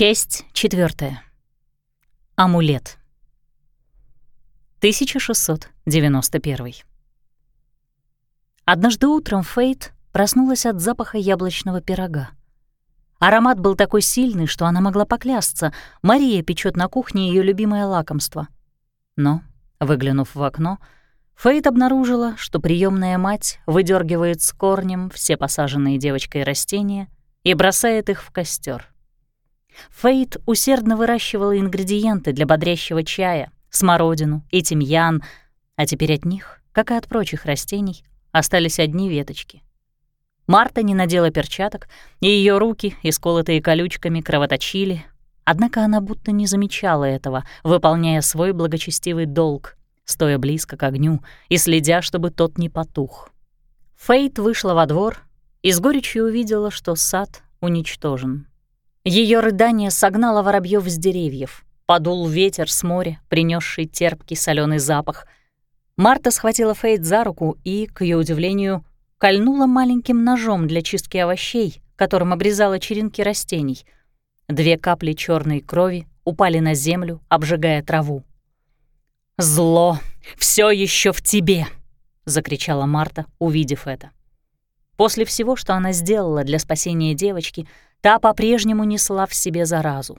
Часть четвертая. Амулет. 1691. Однажды утром Фейт проснулась от запаха яблочного пирога. Аромат был такой сильный, что она могла поклясться. Мария печет на кухне ее любимое лакомство. Но, выглянув в окно, Фейт обнаружила, что приемная мать выдергивает с корнем все посаженные девочкой растения и бросает их в костер. Фейт усердно выращивала ингредиенты для бодрящего чая, смородину и тимьян, а теперь от них, как и от прочих растений, остались одни веточки. Марта не надела перчаток, и ее руки, исколотые колючками, кровоточили, однако она будто не замечала этого, выполняя свой благочестивый долг, стоя близко к огню и следя, чтобы тот не потух. Фейт вышла во двор и с горечью увидела, что сад уничтожен. Ее рыдание согнало воробьев с деревьев. Подул ветер с моря, принесший терпкий соленый запах. Марта схватила Фейт за руку и, к ее удивлению, кольнула маленьким ножом для чистки овощей, которым обрезала черенки растений. Две капли черной крови упали на землю, обжигая траву. «Зло все еще в тебе!» — закричала Марта, увидев это. После всего, что она сделала для спасения девочки, Та по-прежнему несла в себе заразу.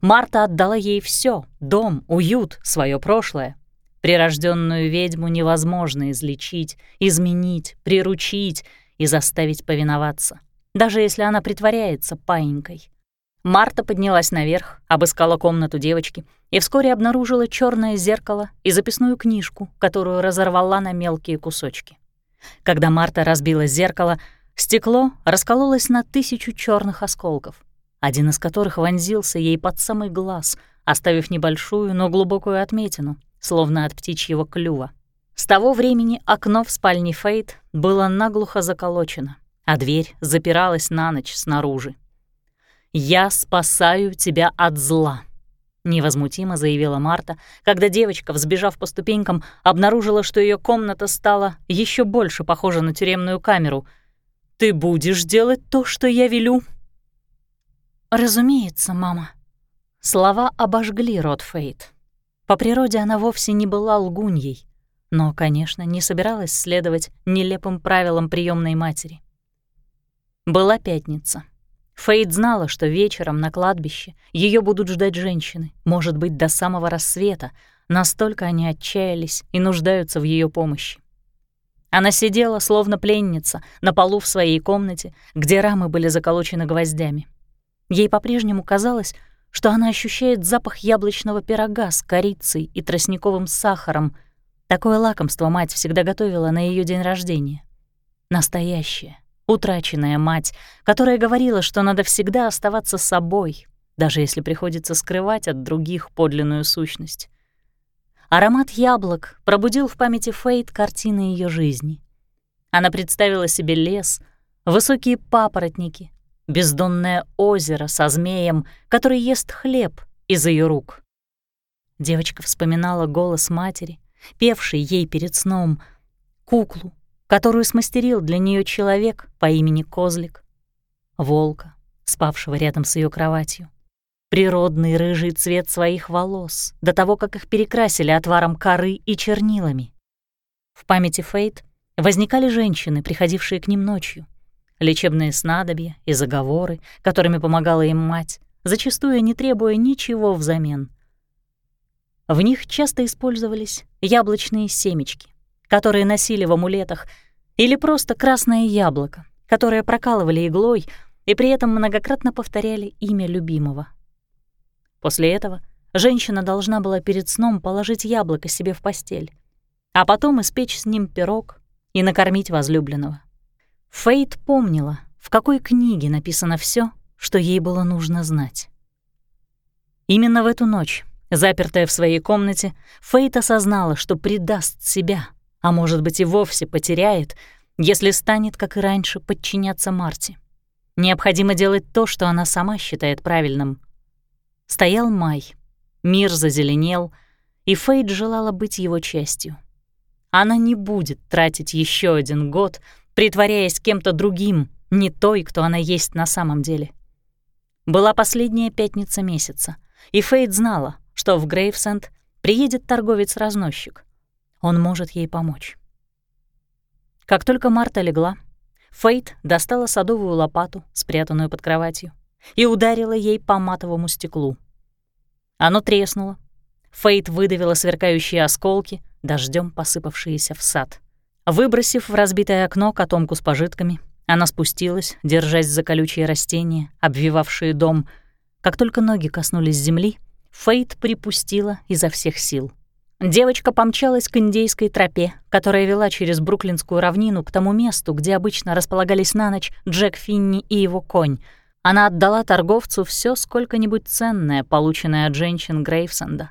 Марта отдала ей все: дом, уют, свое прошлое. Прирожденную ведьму невозможно излечить, изменить, приручить и заставить повиноваться, даже если она притворяется паинькой. Марта поднялась наверх, обыскала комнату девочки и вскоре обнаружила черное зеркало и записную книжку, которую разорвала на мелкие кусочки. Когда Марта разбила зеркало, Стекло раскололось на тысячу черных осколков, один из которых вонзился ей под самый глаз, оставив небольшую, но глубокую отметину, словно от птичьего клюва. С того времени окно в спальне Фейт было наглухо заколочено, а дверь запиралась на ночь снаружи. «Я спасаю тебя от зла», — невозмутимо заявила Марта, когда девочка, взбежав по ступенькам, обнаружила, что ее комната стала еще больше похожа на тюремную камеру — ты будешь делать то, что я велю?» «Разумеется, мама». Слова обожгли рот. По природе она вовсе не была лгуньей, но, конечно, не собиралась следовать нелепым правилам приемной матери. Была пятница. Фейт знала, что вечером на кладбище ее будут ждать женщины, может быть, до самого рассвета, настолько они отчаялись и нуждаются в ее помощи. Она сидела, словно пленница, на полу в своей комнате, где рамы были заколочены гвоздями. Ей по-прежнему казалось, что она ощущает запах яблочного пирога с корицей и тростниковым сахаром. Такое лакомство мать всегда готовила на ее день рождения. Настоящая, утраченная мать, которая говорила, что надо всегда оставаться собой, даже если приходится скрывать от других подлинную сущность. Аромат яблок пробудил в памяти Фейт картины ее жизни. Она представила себе лес, высокие папоротники, бездонное озеро со змеем, который ест хлеб из ее рук. Девочка вспоминала голос матери, певший ей перед сном, куклу, которую смастерил для нее человек по имени Козлик, волка, спавшего рядом с ее кроватью, природный рыжий цвет своих волос, до того, как их перекрасили отваром коры и чернилами. В памяти Фейт возникали женщины, приходившие к ним ночью, лечебные снадобья и заговоры, которыми помогала им мать, зачастую не требуя ничего взамен. В них часто использовались яблочные семечки, которые носили в амулетах, или просто красное яблоко, которое прокалывали иглой и при этом многократно повторяли имя любимого. После этого женщина должна была перед сном положить яблоко себе в постель, а потом испечь с ним пирог и накормить возлюбленного. Фейт помнила, в какой книге написано все, что ей было нужно знать. Именно в эту ночь, запертая в своей комнате, Фейт осознала, что предаст себя, а может быть и вовсе потеряет, если станет, как и раньше, подчиняться Марте. Необходимо делать то, что она сама считает правильным, Стоял май, мир зазеленел, и Фейд желала быть его частью. Она не будет тратить еще один год, притворяясь кем-то другим, не той, кто она есть на самом деле. Была последняя пятница месяца, и Фейт знала, что в Грейвсенд приедет торговец-разносчик. Он может ей помочь. Как только Марта легла, Фейт достала садовую лопату, спрятанную под кроватью, и ударила ей по матовому стеклу. Оно треснуло. Фейт выдавила сверкающие осколки, дождем посыпавшиеся в сад. Выбросив в разбитое окно котомку с пожитками, она спустилась, держась за колючие растения, обвивавшие дом. Как только ноги коснулись земли, Фейт припустила изо всех сил. Девочка помчалась к индейской тропе, которая вела через Бруклинскую равнину к тому месту, где обычно располагались на ночь Джек Финни и его конь. Она отдала торговцу все сколько-нибудь ценное, полученное от женщин Грейвсенда.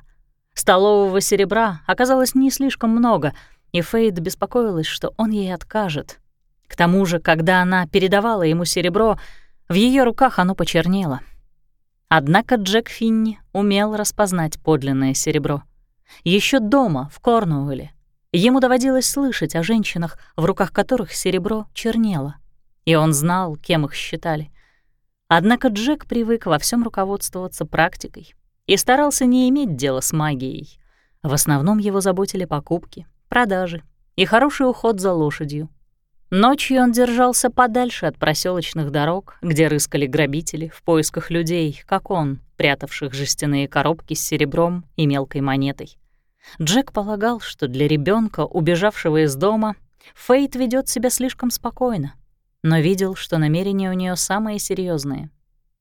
Столового серебра оказалось не слишком много, и Фейд беспокоилась, что он ей откажет. К тому же, когда она передавала ему серебро, в ее руках оно почернело. Однако Джек Финни умел распознать подлинное серебро — еще дома, в Корнуэлле, ему доводилось слышать о женщинах, в руках которых серебро чернело, и он знал, кем их считали. Однако Джек привык во всем руководствоваться практикой и старался не иметь дела с магией. В основном его заботили покупки, продажи и хороший уход за лошадью. Ночью он держался подальше от проселочных дорог, где рыскали грабители в поисках людей, как он, прятавших жестяные коробки с серебром и мелкой монетой. Джек полагал, что для ребенка, убежавшего из дома, Фейт ведет себя слишком спокойно, но видел, что намерения у нее самые серьезные.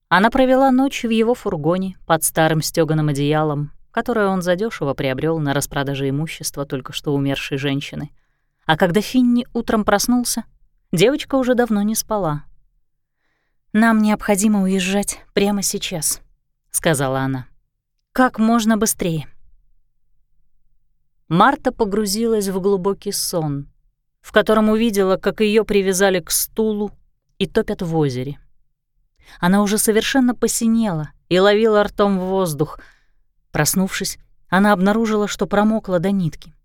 Она провела ночь в его фургоне под старым стёганым одеялом, которое он задешево приобрел на распродаже имущества только что умершей женщины. А когда Финни утром проснулся, девочка уже давно не спала. «Нам необходимо уезжать прямо сейчас», — сказала она. «Как можно быстрее». Марта погрузилась в глубокий сон, в котором увидела, как ее привязали к стулу и топят в озере. Она уже совершенно посинела и ловила ртом в воздух. Проснувшись, она обнаружила, что промокла до нитки.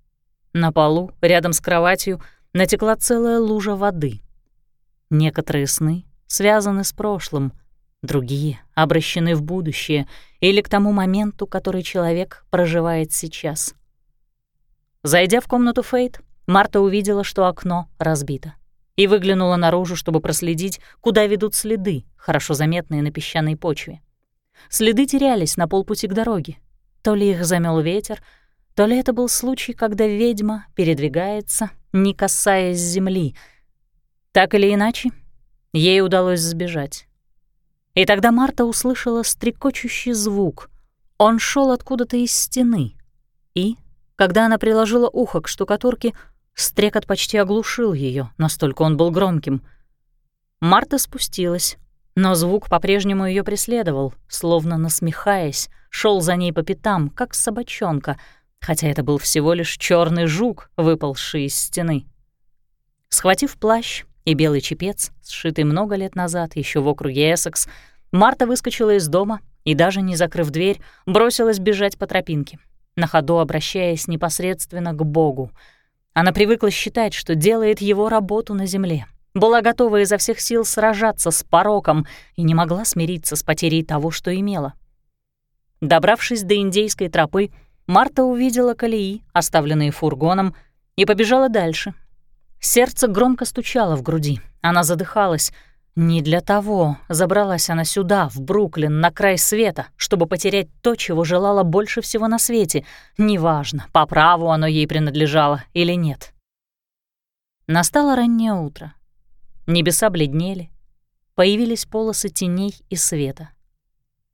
На полу, рядом с кроватью, натекла целая лужа воды. Некоторые сны связаны с прошлым, другие обращены в будущее или к тому моменту, который человек проживает сейчас. Зайдя в комнату Фейт, Марта увидела, что окно разбито, и выглянула наружу, чтобы проследить, куда ведут следы, хорошо заметные на песчаной почве. Следы терялись на полпути к дороге. То ли их замел ветер, то ли это был случай, когда ведьма передвигается, не касаясь земли. Так или иначе, ей удалось сбежать. И тогда Марта услышала стрекочущий звук. Он шел откуда-то из стены и когда она приложила ухо к штукатурке, стрекот почти оглушил ее, настолько он был громким. Марта спустилась, но звук по-прежнему ее преследовал, словно насмехаясь, шел за ней по пятам, как собачонка, хотя это был всего лишь черный жук, выползший из стены. Схватив плащ и белый чепец, сшитый много лет назад еще в округе Эссекс, Марта выскочила из дома и, даже не закрыв дверь, бросилась бежать по тропинке на ходу обращаясь непосредственно к Богу. Она привыкла считать, что делает его работу на земле, была готова изо всех сил сражаться с пороком и не могла смириться с потерей того, что имела. Добравшись до индейской тропы, Марта увидела колеи, оставленные фургоном, и побежала дальше. Сердце громко стучало в груди, она задыхалась — не для того забралась она сюда, в Бруклин, на край света, чтобы потерять то, чего желала больше всего на свете. Неважно, по праву оно ей принадлежало или нет. Настало раннее утро. Небеса бледнели. Появились полосы теней и света.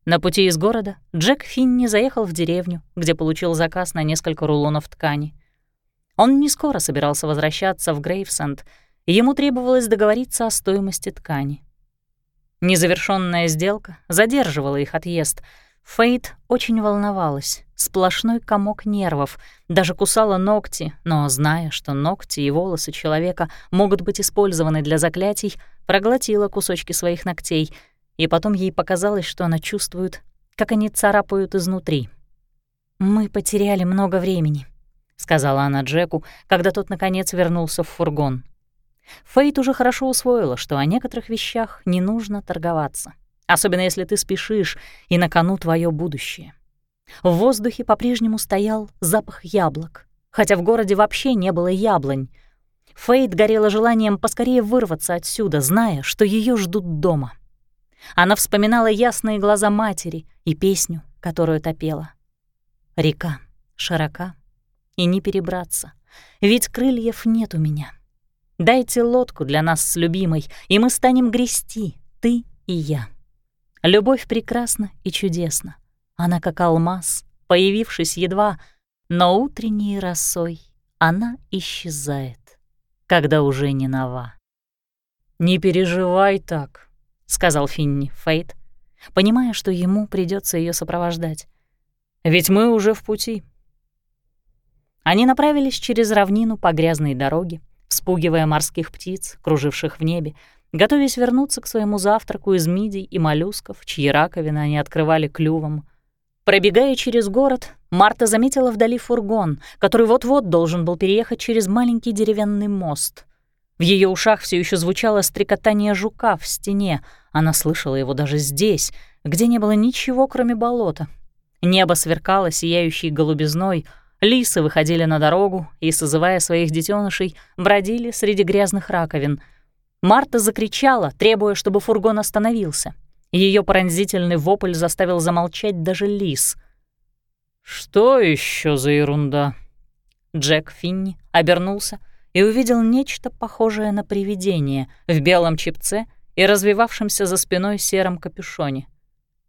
На пути из города Джек Финни заехал в деревню, где получил заказ на несколько рулонов ткани. Он не скоро собирался возвращаться в Грейвсенд — ему требовалось договориться о стоимости ткани. Незавершенная сделка задерживала их отъезд. Фейт очень волновалась, сплошной комок нервов, даже кусала ногти, но, зная, что ногти и волосы человека могут быть использованы для заклятий, проглотила кусочки своих ногтей, и потом ей показалось, что она чувствует, как они царапают изнутри. «Мы потеряли много времени», — сказала она Джеку, когда тот, наконец, вернулся в фургон. Фейт уже хорошо усвоила, что о некоторых вещах не нужно торговаться. особенно если ты спешишь, и на кону твое будущее. В воздухе по-прежнему стоял запах яблок, хотя в городе вообще не было яблонь. Фейт горела желанием поскорее вырваться отсюда, зная, что ее ждут дома. Она вспоминала ясные глаза матери и песню, которую топела. Река широка, и не перебраться, ведь крыльев нет у меня. Дайте лодку для нас с любимой, и мы станем грести, ты и я. Любовь прекрасна и чудесна. Она как алмаз, появившись едва, но утренней росой она исчезает, когда уже не нова. «Не переживай так», — сказал Финни Фейт, понимая, что ему придется ее сопровождать. «Ведь мы уже в пути». Они направились через равнину по грязной дороге, вспугивая морских птиц, круживших в небе, готовясь вернуться к своему завтраку из мидий и моллюсков, чьи раковины они открывали клювом. Пробегая через город, Марта заметила вдали фургон, который вот-вот должен был переехать через маленький деревянный мост. В ее ушах все еще звучало стрекотание жука в стене. Она слышала его даже здесь, где не было ничего, кроме болота. Небо сверкало сияющей голубизной, лисы выходили на дорогу и, созывая своих детенышей, бродили среди грязных раковин. Марта закричала, требуя, чтобы фургон остановился — ее пронзительный вопль заставил замолчать даже лис. «Что еще за ерунда?» Джек Финни обернулся и увидел нечто похожее на привидение в белом чипце и развивавшемся за спиной сером капюшоне.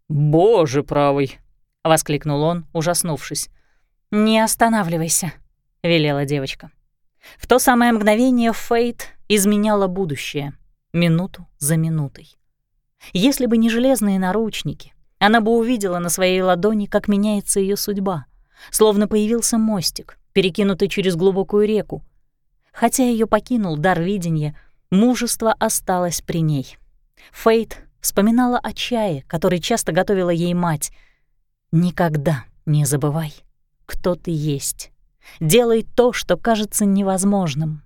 «Боже правый!» — воскликнул он, ужаснувшись. «Не останавливайся», — велела девочка. В то самое мгновение Фейт изменяла будущее, минуту за минутой. Если бы не железные наручники, она бы увидела на своей ладони, как меняется ее судьба, словно появился мостик, перекинутый через глубокую реку. Хотя ее покинул дар видения, мужество осталось при ней. Фейт вспоминала о чае, который часто готовила ей мать. «Никогда не забывай, кто ты есть. Делай то, что кажется невозможным».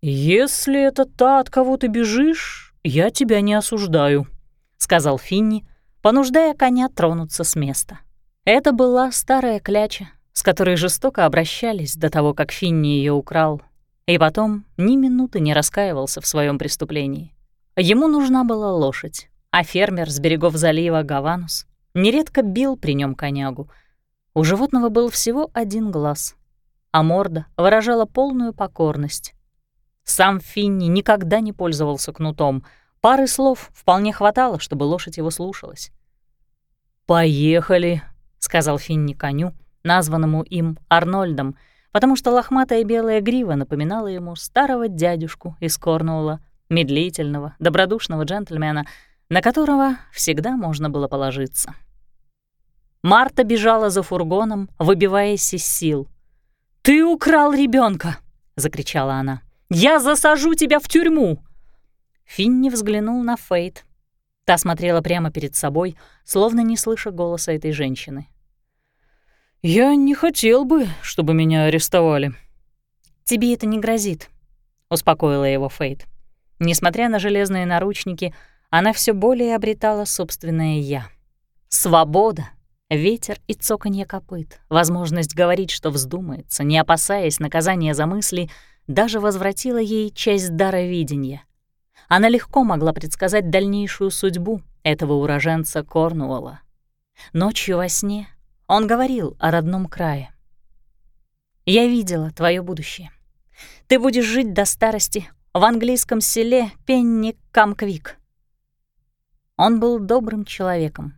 «Если это та, от кого ты бежишь, «Я тебя не осуждаю», — сказал Финни, понуждая коня тронуться с места. Это была старая кляча, с которой жестоко обращались до того, как Финни ее украл, и потом ни минуты не раскаивался в своем преступлении. Ему нужна была лошадь, а фермер с берегов залива Гаванус нередко бил при нем конягу. У животного был всего один глаз, а морда выражала полную покорность. Сам Финни никогда не пользовался кнутом. Пары слов вполне хватало, чтобы лошадь его слушалась. «Поехали», — сказал Финни коню, названному им Арнольдом, потому что лохматая белая грива напоминала ему старого дядюшку из Корнуолла, медлительного, добродушного джентльмена, на которого всегда можно было положиться. Марта бежала за фургоном, выбиваясь из сил. «Ты украл ребенка! закричала она. Я засажу тебя в тюрьму!» Финни взглянул на Фейт. Та смотрела прямо перед собой, словно не слыша голоса этой женщины. «Я не хотел бы, чтобы меня арестовали». «Тебе это не грозит», — успокоила его Фейт. Несмотря на железные наручники, она все более обретала собственное «я». Свобода, ветер и цоканье копыт, возможность говорить, что вздумается, не опасаясь наказания за мысли — даже возвратила ей часть дара видения. Она легко могла предсказать дальнейшую судьбу этого уроженца Корнуолла. Ночью во сне он говорил о родном крае. «Я видела твое будущее. Ты будешь жить до старости в английском селе Пенни-Камквик». Он был добрым человеком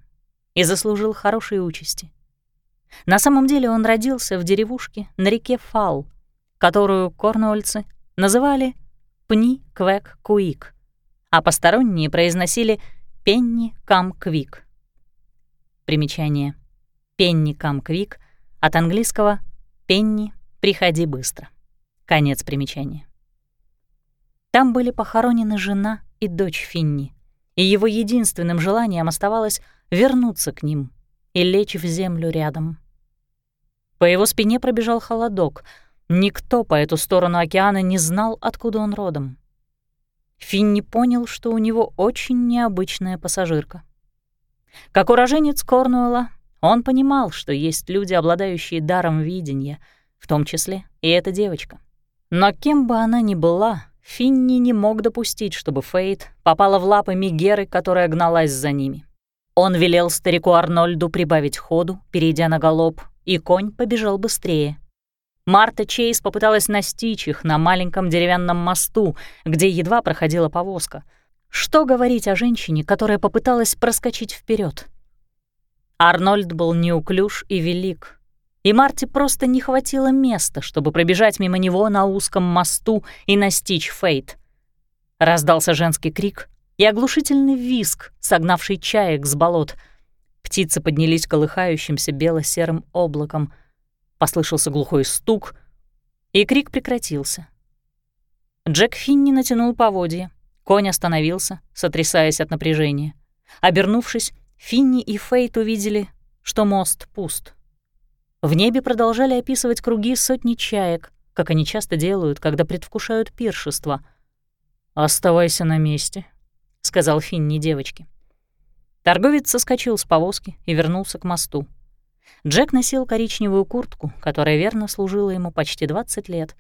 и заслужил хорошей участи. На самом деле он родился в деревушке на реке Фау, которую корнуольцы называли Пни-Квек-Куик, а посторонние произносили Пенни-Кам-Квик. Примечание. Пенни-Кам-Квик от английского «Пенни, приходи быстро». Конец примечания. Там были похоронены жена и дочь Финни, и его единственным желанием оставалось вернуться к ним и лечь в землю рядом. По его спине пробежал холодок — Никто по эту сторону океана не знал, откуда он родом. Финни понял, что у него очень необычная пассажирка. Как уроженец Корнуэлла, он понимал, что есть люди, обладающие даром видения, в том числе и эта девочка. Но кем бы она ни была, Финни не мог допустить, чтобы Фейт попала в лапы Мегеры, которая гналась за ними. Он велел старику Арнольду прибавить ходу, перейдя на галоп, и конь побежал быстрее. Марта Чейз попыталась настичь их на маленьком деревянном мосту, где едва проходила повозка. Что говорить о женщине, которая попыталась проскочить вперед? Арнольд был неуклюж и велик, и Марте просто не хватило места, чтобы пробежать мимо него на узком мосту и настичь Фейт. Раздался женский крик и оглушительный визг, согнавший чаек с болот. Птицы поднялись колыхающимся бело-серым облаком — Послышался глухой стук, и крик прекратился. Джек Финни натянул поводья. Конь остановился, сотрясаясь от напряжения. Обернувшись, Финни и Фейт увидели, что мост пуст. В небе продолжали описывать круги сотни чаек, как они часто делают, когда предвкушают пиршество. «Оставайся на месте», — сказал Финни девочке. Торговец соскочил с повозки и вернулся к мосту. Джек носил коричневую куртку, которая верно служила ему почти 20 лет.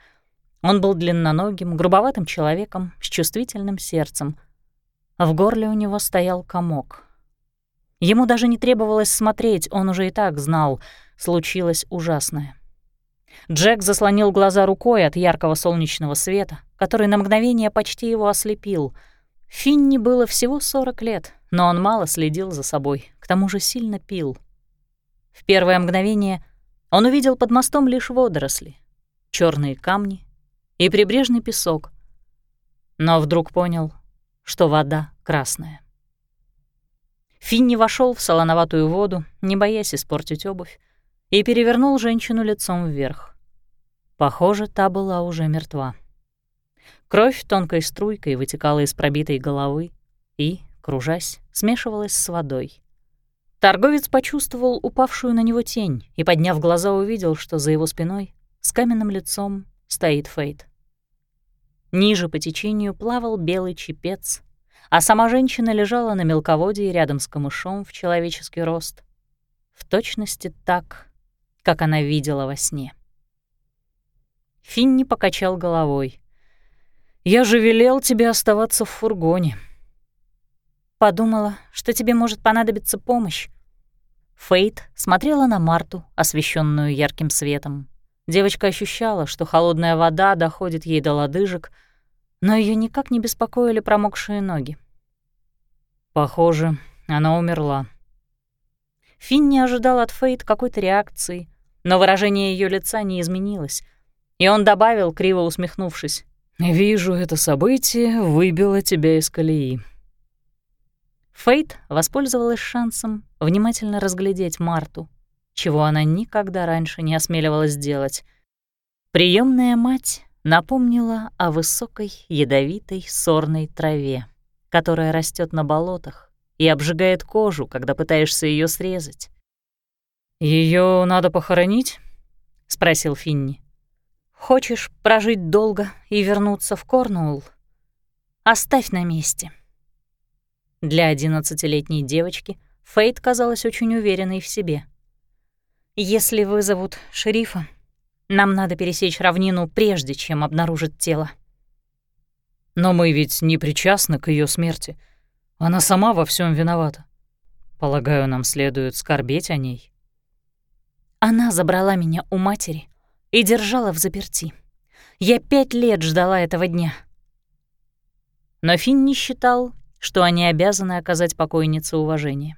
Он был длинноногим, грубоватым человеком с чувствительным сердцем. В горле у него стоял комок. Ему даже не требовалось смотреть, он уже и так знал, случилось ужасное. Джек заслонил глаза рукой от яркого солнечного света, который на мгновение почти его ослепил. Финни было всего 40 лет, но он мало следил за собой, к тому же сильно пил — в первое мгновение он увидел под мостом лишь водоросли, черные камни и прибрежный песок, но вдруг понял, что вода красная. Финни вошел в солоноватую воду, не боясь испортить обувь, и перевернул женщину лицом вверх. Похоже, та была уже мертва. Кровь тонкой струйкой вытекала из пробитой головы и, кружась, смешивалась с водой. Торговец почувствовал упавшую на него тень и, подняв глаза, увидел, что за его спиной с каменным лицом стоит Фейт. Ниже по течению плавал белый чепец, а сама женщина лежала на мелководье рядом с камышом в человеческий рост. В точности так, как она видела во сне. Финни покачал головой. «Я же велел тебе оставаться в фургоне», Подумала, что тебе может понадобиться помощь. Фейт смотрела на Марту, освещенную ярким светом. Девочка ощущала, что холодная вода доходит ей до лодыжек, но ее никак не беспокоили промокшие ноги. Похоже, она умерла. Финн не ожидал от Фейт какой-то реакции, но выражение ее лица не изменилось, и он добавил, криво усмехнувшись, «Вижу, это событие выбило тебя из колеи». Фейт воспользовалась шансом внимательно разглядеть Марту, чего она никогда раньше не осмеливалась делать. Приемная мать напомнила о высокой ядовитой сорной траве, которая растет на болотах и обжигает кожу, когда пытаешься ее срезать. Ее надо похоронить?» — спросил Финни. «Хочешь прожить долго и вернуться в Корнуолл? Оставь на месте». Для одиннадцатилетней девочки Фейт казалась очень уверенной в себе. «Если вызовут шерифа, нам надо пересечь равнину, прежде чем обнаружить тело». «Но мы ведь не причастны к ее смерти. Она сама во всем виновата. Полагаю, нам следует скорбеть о ней». Она забрала меня у матери и держала в заперти. Я пять лет ждала этого дня. Но Финн не считал, что они обязаны оказать покойнице уважение.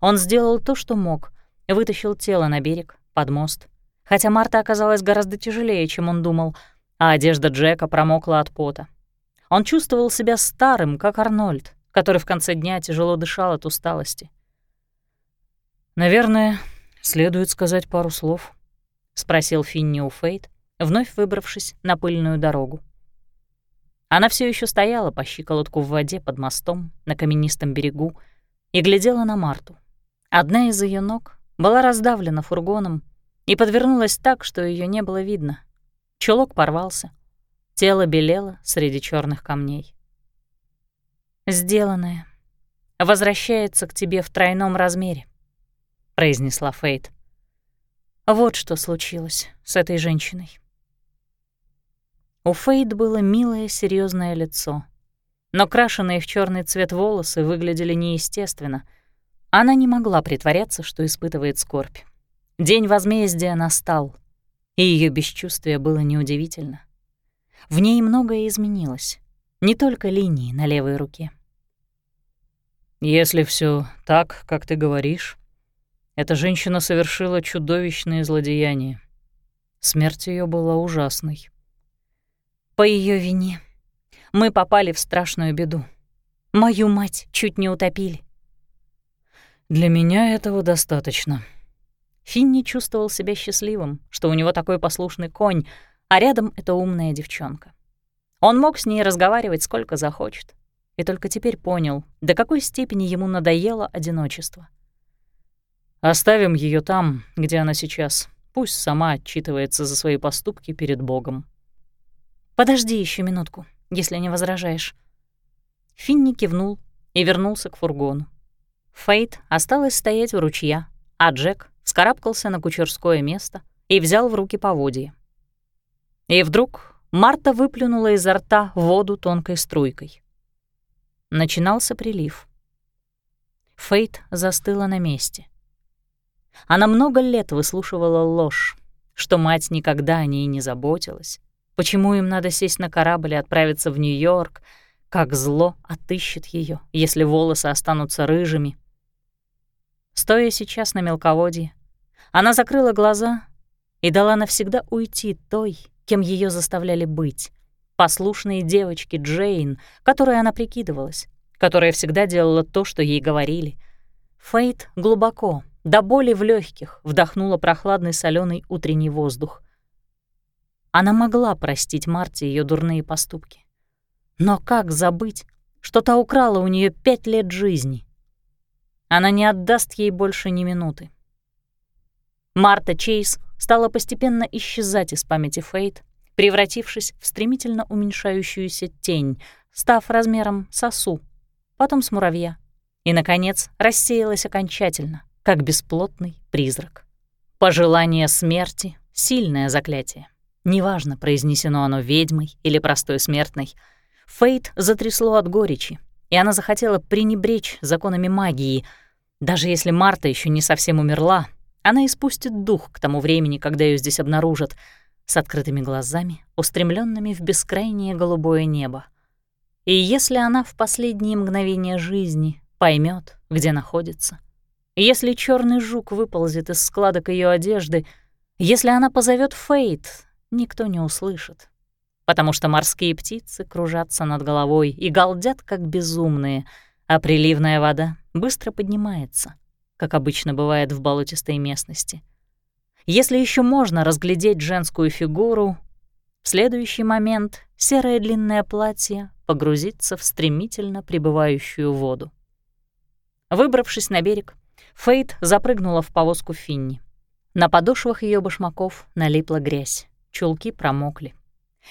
Он сделал то, что мог, вытащил тело на берег, под мост. Хотя Марта оказалась гораздо тяжелее, чем он думал, а одежда Джека промокла от пота. Он чувствовал себя старым, как Арнольд, который в конце дня тяжело дышал от усталости. «Наверное, следует сказать пару слов», — спросил Финни у Фейт, вновь выбравшись на пыльную дорогу. Она все еще стояла по щиколотку в воде под мостом на каменистом берегу и глядела на Марту. Одна из ее ног была раздавлена фургоном и подвернулась так, что ее не было видно. Чулок порвался. Тело белело среди черных камней. «Сделанное возвращается к тебе в тройном размере», — произнесла Фейт. «Вот что случилось с этой женщиной». У Фейт было милое серьезное лицо, но крашеные в черный цвет волосы выглядели неестественно. Она не могла притворяться, что испытывает скорбь. День возмездия настал, и ее бесчувствие было неудивительно. В ней многое изменилось, не только линии на левой руке. «Если все так, как ты говоришь, эта женщина совершила чудовищное злодеяние. Смерть ее была ужасной. По ее вине мы попали в страшную беду. Мою мать чуть не утопили. Для меня этого достаточно. Финни чувствовал себя счастливым, что у него такой послушный конь, а рядом эта умная девчонка. Он мог с ней разговаривать сколько захочет, и только теперь понял, до какой степени ему надоело одиночество. Оставим ее там, где она сейчас. Пусть сама отчитывается за свои поступки перед Богом. «Подожди еще минутку, если не возражаешь». Финни кивнул и вернулся к фургону. Фейт осталась стоять у ручья, а Джек вскарабкался на кучерское место и взял в руки поводья. И вдруг Марта выплюнула изо рта воду тонкой струйкой. Начинался прилив. Фейт застыла на месте. Она много лет выслушивала ложь, что мать никогда о ней не заботилась, Почему им надо сесть на корабль и отправиться в Нью-Йорк? Как зло отыщет ее, если волосы останутся рыжими. Стоя сейчас на мелководье, она закрыла глаза и дала навсегда уйти той, кем ее заставляли быть, послушной девочке Джейн, которой она прикидывалась, которая всегда делала то, что ей говорили. Фейт глубоко, до боли в легких, вдохнула прохладный соленый утренний воздух. Она могла простить Марте ее дурные поступки. Но как забыть, что та украла у нее пять лет жизни? Она не отдаст ей больше ни минуты. Марта Чейз стала постепенно исчезать из памяти Фейт, превратившись в стремительно уменьшающуюся тень, став размером сосу, потом с муравья, и, наконец, рассеялась окончательно, как бесплотный призрак. Пожелание смерти — сильное заклятие. Неважно, произнесено оно ведьмой или простой смертной. Фейт затрясло от горечи, и она захотела пренебречь законами магии. Даже если Марта еще не совсем умерла, она испустит дух к тому времени, когда ее здесь обнаружат, с открытыми глазами, устремленными в бескрайнее голубое небо. И если она в последние мгновения жизни поймет, где находится, если черный жук выползет из складок ее одежды, если она позовет Фейт, никто не услышит, потому что морские птицы кружатся над головой и галдят, как безумные, а приливная вода быстро поднимается, как обычно бывает в болотистой местности. Если еще можно разглядеть женскую фигуру, в следующий момент серое длинное платье погрузится в стремительно прибывающую воду. Выбравшись на берег, Фейт запрыгнула в повозку Финни. На подошвах ее башмаков налипла грязь. Чулки промокли.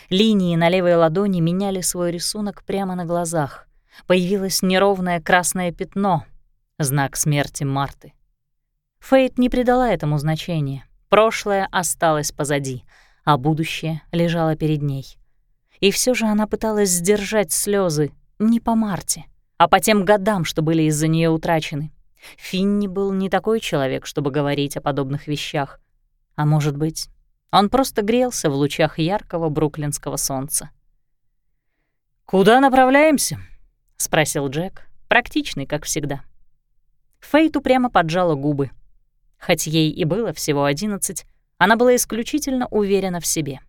Линии на левой ладони меняли свой рисунок прямо на глазах. Появилось неровное красное пятно, знак смерти Марты. Фейт не придала этому значения. Прошлое осталось позади, а будущее лежало перед ней. И все же она пыталась сдержать слезы не по Марте, а по тем годам, что были из-за нее утрачены. Финни был не такой человек, чтобы говорить о подобных вещах. А может быть, он просто грелся в лучах яркого бруклинского солнца. «Куда направляемся?» — спросил Джек, практичный, как всегда. Фейт упрямо поджала губы. Хоть ей и было всего одиннадцать, она была исключительно уверена в себе.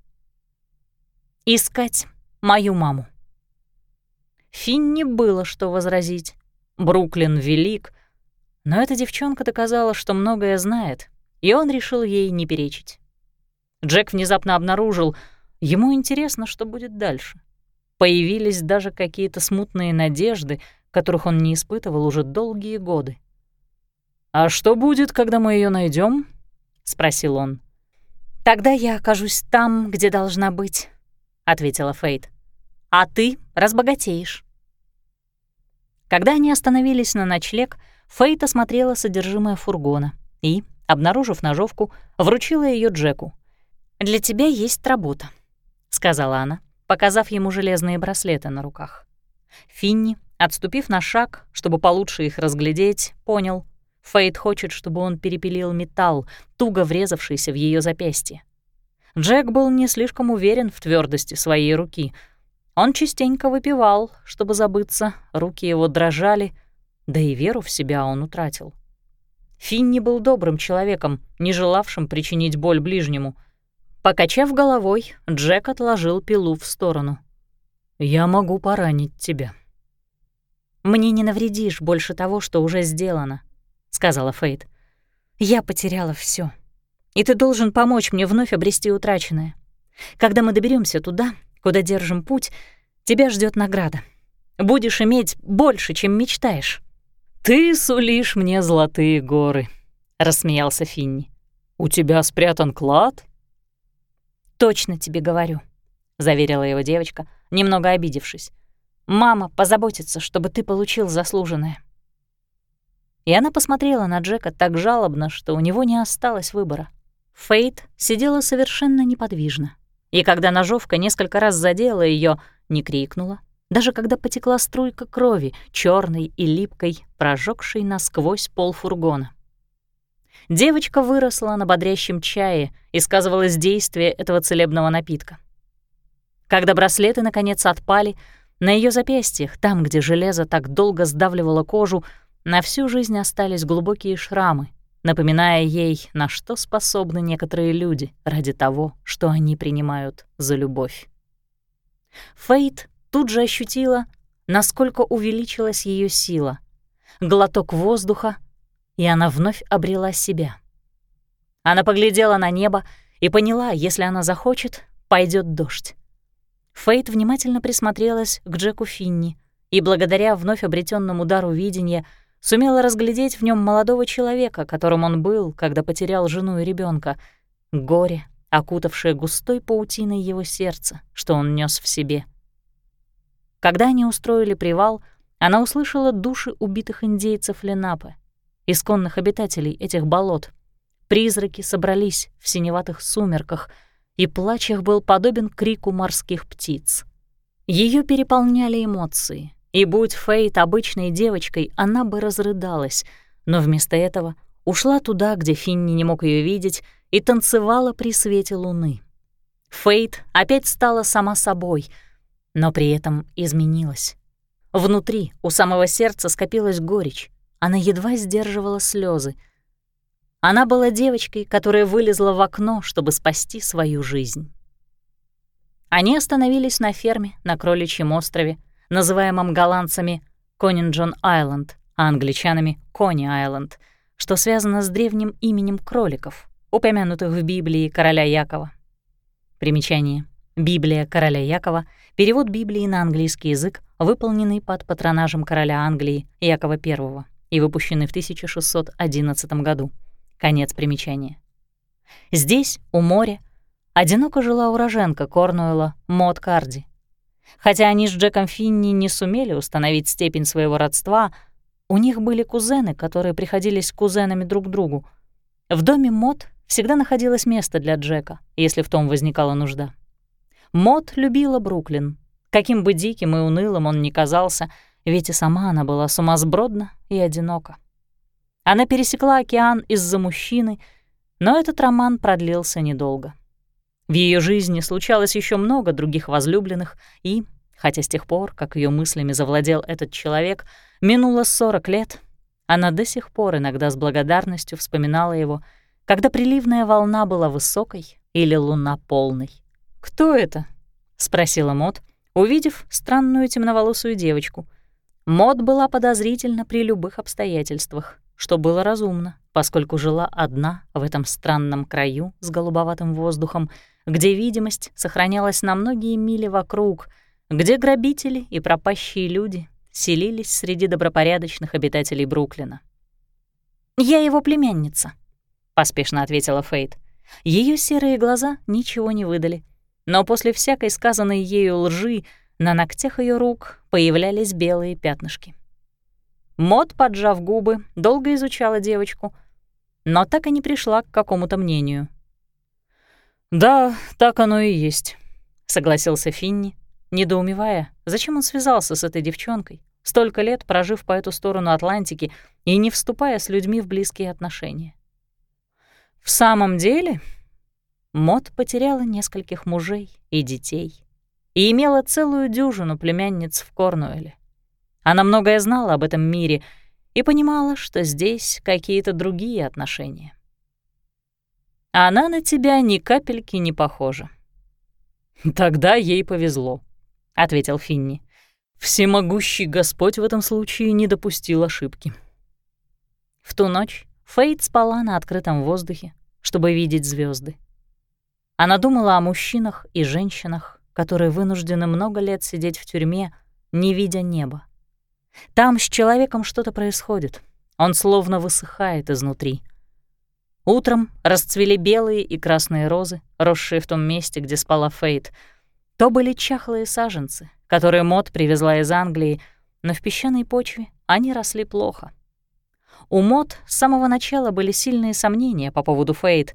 «Искать мою маму». Финни было что возразить. Бруклин велик, но эта девчонка доказала, что многое знает, и он решил ей не перечить. Джек внезапно обнаружил, ему интересно, что будет дальше. Появились даже какие-то смутные надежды, которых он не испытывал уже долгие годы. «А что будет, когда мы ее найдем? спросил он. «Тогда я окажусь там, где должна быть», — ответила Фейт. «А ты разбогатеешь». Когда они остановились на ночлег, Фейт осмотрела содержимое фургона и, обнаружив ножовку, вручила ее Джеку. «Для тебя есть работа», — сказала она, показав ему железные браслеты на руках. Финни, отступив на шаг, чтобы получше их разглядеть, понял. Фейт хочет, чтобы он перепилил металл, туго врезавшийся в ее запястье. Джек был не слишком уверен в твердости своей руки. Он частенько выпивал, чтобы забыться, руки его дрожали, да и веру в себя он утратил. Финни был добрым человеком, не желавшим причинить боль ближнему. Покачав головой, Джек отложил пилу в сторону. «Я могу поранить тебя». «Мне не навредишь больше того, что уже сделано», — сказала Фейт. «Я потеряла все и ты должен помочь мне вновь обрести утраченное. Когда мы доберемся туда, куда держим путь, тебя ждет награда. Будешь иметь больше, чем мечтаешь». «Ты сулишь мне золотые горы», — рассмеялся Финни. «У тебя спрятан клад?» «Точно тебе говорю», — заверила его девочка, немного обидевшись. «Мама позаботится, чтобы ты получил заслуженное». И она посмотрела на Джека так жалобно, что у него не осталось выбора. Фейт сидела совершенно неподвижно, и когда ножовка несколько раз задела ее, не крикнула, даже когда потекла струйка крови, черной и липкой, прожегшей насквозь пол фургона. Девочка выросла на бодрящем чае, и сказывалось действие этого целебного напитка. Когда браслеты наконец отпали, на ее запястьях, там, где железо так долго сдавливало кожу, на всю жизнь остались глубокие шрамы, напоминая ей, на что способны некоторые люди ради того, что они принимают за любовь. Фейт тут же ощутила, насколько увеличилась ее сила. Глоток воздуха, и она вновь обрела себя. Она поглядела на небо и поняла, если она захочет, пойдет дождь. Фейт внимательно присмотрелась к Джеку Финни, и благодаря вновь обретенному дару видения — сумела разглядеть в нем молодого человека, которым он был, когда потерял жену и ребенка, горе, окутавшее густой паутиной его сердце, что он нес в себе. Когда они устроили привал, она услышала души убитых индейцев Ленапы, исконных обитателей этих болот. Призраки собрались в синеватых сумерках, и плач их был подобен крику морских птиц. Ее переполняли эмоции, и будь Фейт обычной девочкой, она бы разрыдалась, но вместо этого ушла туда, где Финни не мог ее видеть, и танцевала при свете луны. Фейт опять стала сама собой, но при этом изменилась. Внутри, у самого сердца скопилась горечь, она едва сдерживала слезы. Она была девочкой, которая вылезла в окно, чтобы спасти свою жизнь. Они остановились на ферме на Кроличьем острове, называемом голландцами Конинджон-Айленд, а англичанами Кони-Айленд, что связано с древним именем кроликов, упомянутых в Библии короля Якова. Примечание. Библия короля Якова — перевод Библии на английский язык, выполненный под патронажем короля Англии Якова I и выпущенный в 1611 году. Конец примечания. Здесь, у моря, одиноко жила уроженка Корнуэлла Мод Карди, Хотя они с Джеком Финни не сумели установить степень своего родства, у них были кузены, которые приходились кузенами друг другу. В доме Мод всегда находилось место для Джека, если в том возникала нужда. Мод любила Бруклин. Каким бы диким и унылым он ни казался, ведь и сама она была сумасбродна и одинока. Она пересекла океан из-за мужчины, но этот роман продлился недолго. В ее жизни случалось еще много других возлюбленных, и, хотя с тех пор, как ее мыслями завладел этот человек, минуло 40 лет, она до сих пор иногда с благодарностью вспоминала его, когда приливная волна была высокой или луна полной. «Кто это?» — спросила Мот, увидев странную темноволосую девочку. Мот была подозрительна при любых обстоятельствах, что было разумно, поскольку жила одна в этом странном краю с голубоватым воздухом, где видимость сохранялась на многие мили вокруг, где грабители и пропащие люди селились среди добропорядочных обитателей Бруклина. «Я его племянница», — поспешно ответила Фейт. Ее серые глаза ничего не выдали, но после всякой сказанной ею лжи на ногтях ее рук появлялись белые пятнышки. Мод, поджав губы, долго изучала девочку, но так и не пришла к какому-то мнению. «Да, так оно и есть», — согласился Финни, недоумевая, зачем он связался с этой девчонкой, столько лет прожив по эту сторону Атлантики и не вступая с людьми в близкие отношения. В самом деле, Мод потеряла нескольких мужей и детей и имела целую дюжину племянниц в Корнуэле. Она многое знала об этом мире и понимала, что здесь какие-то другие отношения. Она на тебя ни капельки не похожа. «Тогда ей повезло», — ответил Финни. «Всемогущий Господь в этом случае не допустил ошибки». В ту ночь Фейт спала на открытом воздухе, чтобы видеть звезды. Она думала о мужчинах и женщинах, которые вынуждены много лет сидеть в тюрьме, не видя неба. Там с человеком что-то происходит, он словно высыхает изнутри — Утром расцвели белые и красные розы, росшие в том месте, где спала Фейт. То были чахлые саженцы, которые Мод привезла из Англии, но в песчаной почве они росли плохо. У Мод с самого начала были сильные сомнения по поводу Фейт.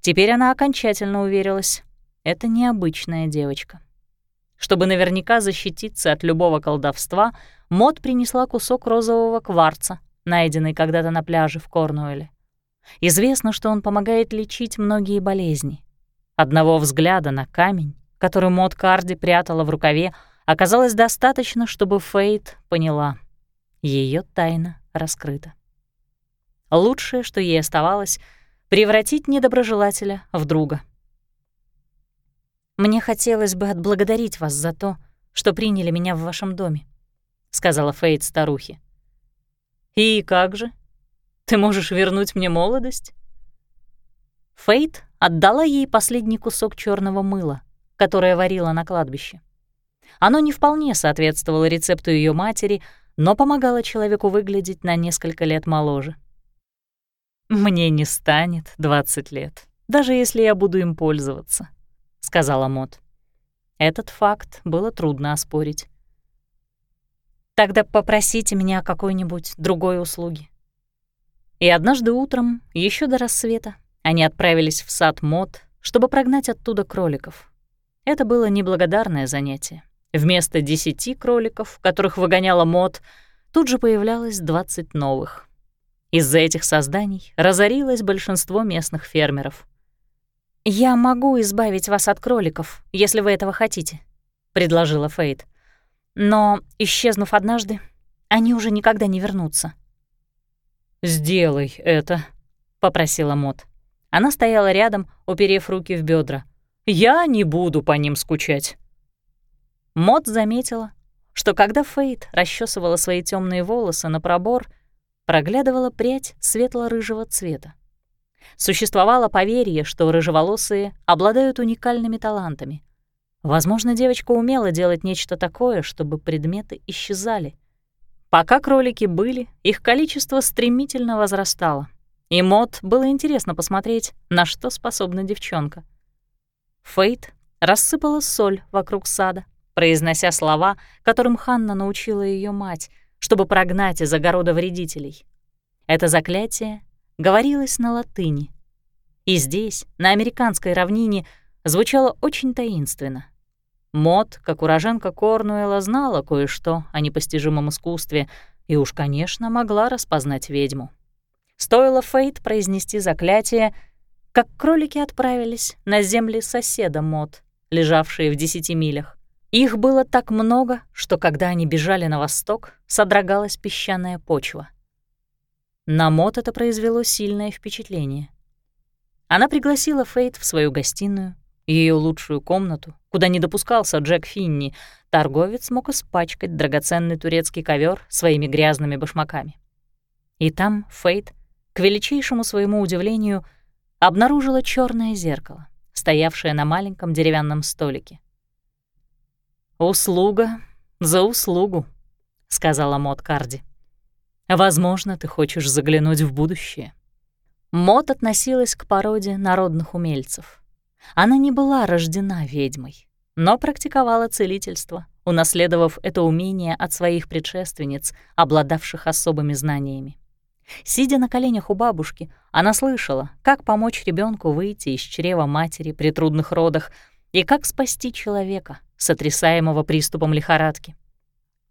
Теперь она окончательно уверилась — это необычная девочка. Чтобы наверняка защититься от любого колдовства, Мод принесла кусок розового кварца, найденный когда-то на пляже в Корнуэле. Известно, что он помогает лечить многие болезни. Одного взгляда на камень, который Мод Карди прятала в рукаве, оказалось достаточно, чтобы Фейт поняла. ее тайна раскрыта. Лучшее, что ей оставалось, — превратить недоброжелателя в друга. «Мне хотелось бы отблагодарить вас за то, что приняли меня в вашем доме», — сказала Фейт старухе. «И как же?» Ты можешь вернуть мне молодость?» Фейт отдала ей последний кусок черного мыла, которое варила на кладбище. Оно не вполне соответствовало рецепту ее матери, но помогало человеку выглядеть на несколько лет моложе. «Мне не станет 20 лет, даже если я буду им пользоваться», — сказала Мот. Этот факт было трудно оспорить. «Тогда попросите меня о какой-нибудь другой услуге», и однажды утром, еще до рассвета, они отправились в сад Мод, чтобы прогнать оттуда кроликов. Это было неблагодарное занятие. Вместо десяти кроликов, которых выгоняла Мод, тут же появлялось двадцать новых. Из-за этих созданий разорилось большинство местных фермеров. «Я могу избавить вас от кроликов, если вы этого хотите», — предложила Фейт. «Но, исчезнув однажды, они уже никогда не вернутся». «Сделай это», — попросила Мот. Она стояла рядом, уперев руки в бедра. «Я не буду по ним скучать». Мот заметила, что когда Фейт расчесывала свои темные волосы на пробор, проглядывала прядь светло-рыжего цвета. Существовало поверье, что рыжеволосые обладают уникальными талантами. Возможно, девочка умела делать нечто такое, чтобы предметы исчезали — Пока кролики были, их количество стремительно возрастало. И Мод было интересно посмотреть, на что способна девчонка. Фейт рассыпала соль вокруг сада, произнося слова, которым Ханна научила ее мать, чтобы прогнать из огорода вредителей. Это заклятие говорилось на латыни. И здесь, на американской равнине, звучало очень таинственно — Мод, как уроженка Корнуэлла, знала кое-что о непостижимом искусстве и уж, конечно, могла распознать ведьму. Стоило Фейт произнести заклятие, как кролики отправились на земли соседа Мод, лежавшие в десяти милях. Их было так много, что когда они бежали на восток, содрогалась песчаная почва. На Мод это произвело сильное впечатление. Она пригласила Фейт в свою гостиную, ее лучшую комнату, куда не допускался Джек Финни, торговец мог испачкать драгоценный турецкий ковер своими грязными башмаками. И там Фейт, к величайшему своему удивлению, обнаружила черное зеркало, стоявшее на маленьком деревянном столике. «Услуга за услугу», — сказала Мот Карди. «Возможно, ты хочешь заглянуть в будущее». Мот относилась к породе народных умельцев — она не была рождена ведьмой, но практиковала целительство, унаследовав это умение от своих предшественниц, обладавших особыми знаниями. Сидя на коленях у бабушки, она слышала, как помочь ребенку выйти из чрева матери при трудных родах и как спасти человека, сотрясаемого приступом лихорадки.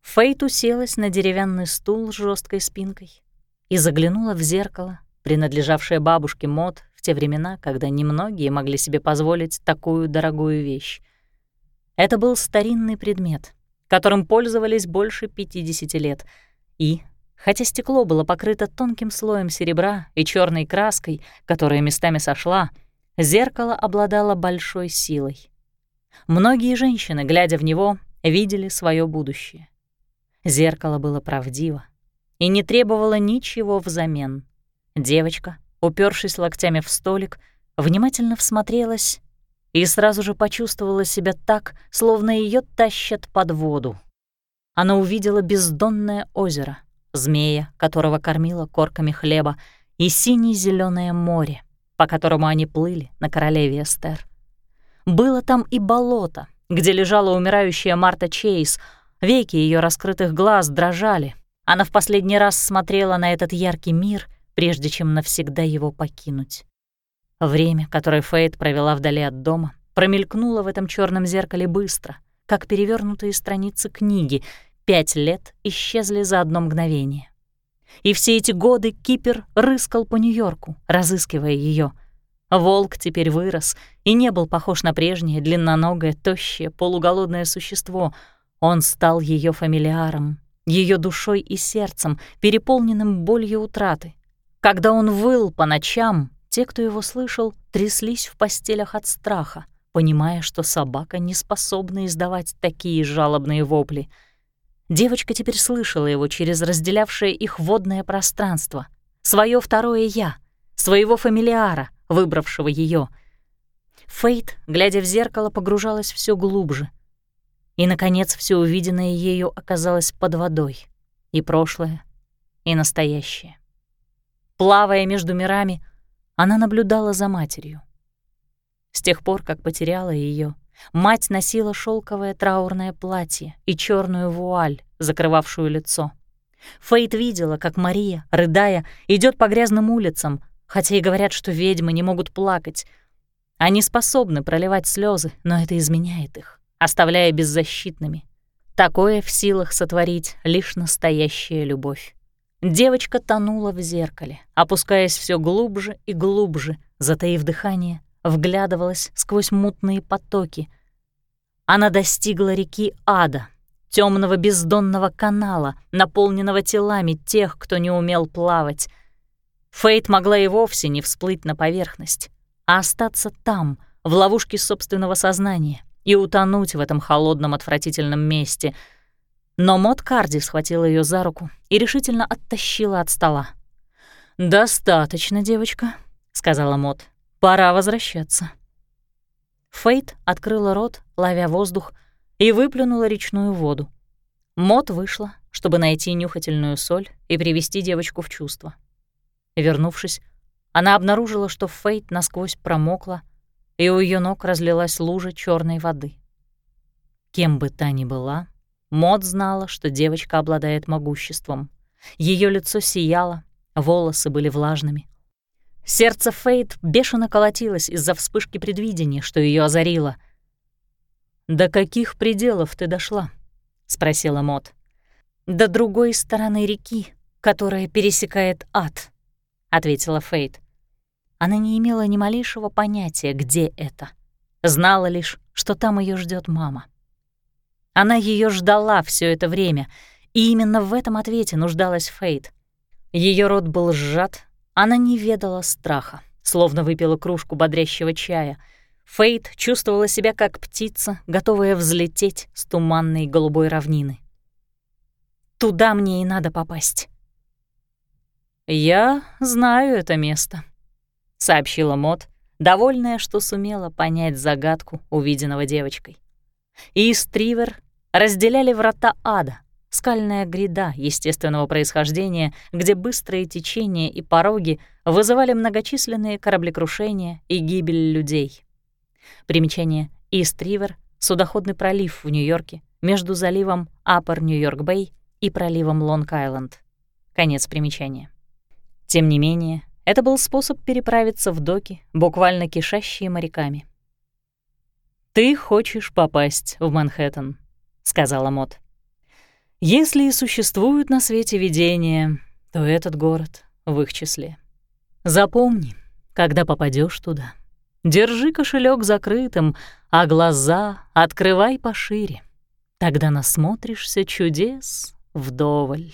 Фейт уселась на деревянный стул с жесткой спинкой и заглянула в зеркало, принадлежавшее бабушке Мод в те времена, когда немногие могли себе позволить такую дорогую вещь. Это был старинный предмет, которым пользовались больше 50 лет, и, хотя стекло было покрыто тонким слоем серебра и черной краской, которая местами сошла, зеркало обладало большой силой. Многие женщины, глядя в него, видели свое будущее. Зеркало было правдиво и не требовало ничего взамен. Девочка, упершись локтями в столик, внимательно всмотрелась и сразу же почувствовала себя так, словно ее тащат под воду. Она увидела бездонное озеро, змея, которого кормила корками хлеба, и сине зеленое море, по которому они плыли на королеве Эстер. Было там и болото, где лежала умирающая Марта Чейз. Веки ее раскрытых глаз дрожали. Она в последний раз смотрела на этот яркий мир, прежде чем навсегда его покинуть. Время, которое Фейт провела вдали от дома, промелькнуло в этом черном зеркале быстро, как перевернутые страницы книги. Пять лет исчезли за одно мгновение. И все эти годы Кипер рыскал по Нью-Йорку, разыскивая ее. Волк теперь вырос и не был похож на прежнее длинноногое, тощее, полуголодное существо. Он стал ее фамилиаром, ее душой и сердцем, переполненным болью утраты. Когда он выл по ночам, те, кто его слышал, тряслись в постелях от страха, понимая, что собака не способна издавать такие жалобные вопли. Девочка теперь слышала его через разделявшее их водное пространство, свое второе «я», своего фамилиара, выбравшего ее. Фейт, глядя в зеркало, погружалась все глубже. И, наконец, все увиденное ею оказалось под водой. И прошлое, и настоящее. Плавая между мирами, она наблюдала за матерью. С тех пор, как потеряла ее, мать носила шелковое траурное платье и черную вуаль, закрывавшую лицо. Фейт видела, как Мария, рыдая, идет по грязным улицам, хотя и говорят, что ведьмы не могут плакать. Они способны проливать слезы, но это изменяет их, оставляя беззащитными. Такое в силах сотворить лишь настоящая любовь. Девочка тонула в зеркале, опускаясь все глубже и глубже, затаив дыхание, вглядывалась сквозь мутные потоки. Она достигла реки Ада, темного бездонного канала, наполненного телами тех, кто не умел плавать — Фейт могла и вовсе не всплыть на поверхность, а остаться там, в ловушке собственного сознания, и утонуть в этом холодном отвратительном месте. Но Мот Карди схватила ее за руку и решительно оттащила от стола. «Достаточно, девочка», — сказала Мот. «Пора возвращаться». Фейт открыла рот, ловя воздух, и выплюнула речную воду. Мот вышла, чтобы найти нюхательную соль и привести девочку в чувство. Вернувшись, она обнаружила, что Фейт насквозь промокла, и у ее ног разлилась лужа черной воды. Кем бы та ни была, Мод знала, что девочка обладает могуществом. Ее лицо сияло, волосы были влажными. Сердце Фейт бешено колотилось из-за вспышки предвидения, что ее озарило. «До каких пределов ты дошла?» — спросила Мод. «До другой стороны реки, которая пересекает ад», — ответила Фейт. Она не имела ни малейшего понятия, где это. Знала лишь, что там ее ждет мама. Она ее ждала все это время, и именно в этом ответе нуждалась Фейт. Ее рот был сжат, она не ведала страха, словно выпила кружку бодрящего чая. Фейт чувствовала себя как птица, готовая взлететь с туманной голубой равнины. «Туда мне и надо попасть», «Я знаю это место», — сообщила Мот, довольная, что сумела понять загадку, увиденного девочкой. И Стривер разделяли врата ада, скальная гряда естественного происхождения, где быстрые течения и пороги вызывали многочисленные кораблекрушения и гибель людей. Примечание Истривер — судоходный пролив в Нью-Йорке, между заливом Аппер Нью-Йорк-Бэй и проливом Лонг-Айленд. Конец примечания. Тем не менее, это был способ переправиться в доки, буквально кишащие моряками. «Ты хочешь попасть в Манхэттен», — сказала Мот. «Если и существуют на свете видения, то этот город в их числе. Запомни, когда попадешь туда, держи кошелек закрытым, а глаза открывай пошире. Тогда насмотришься чудес вдоволь.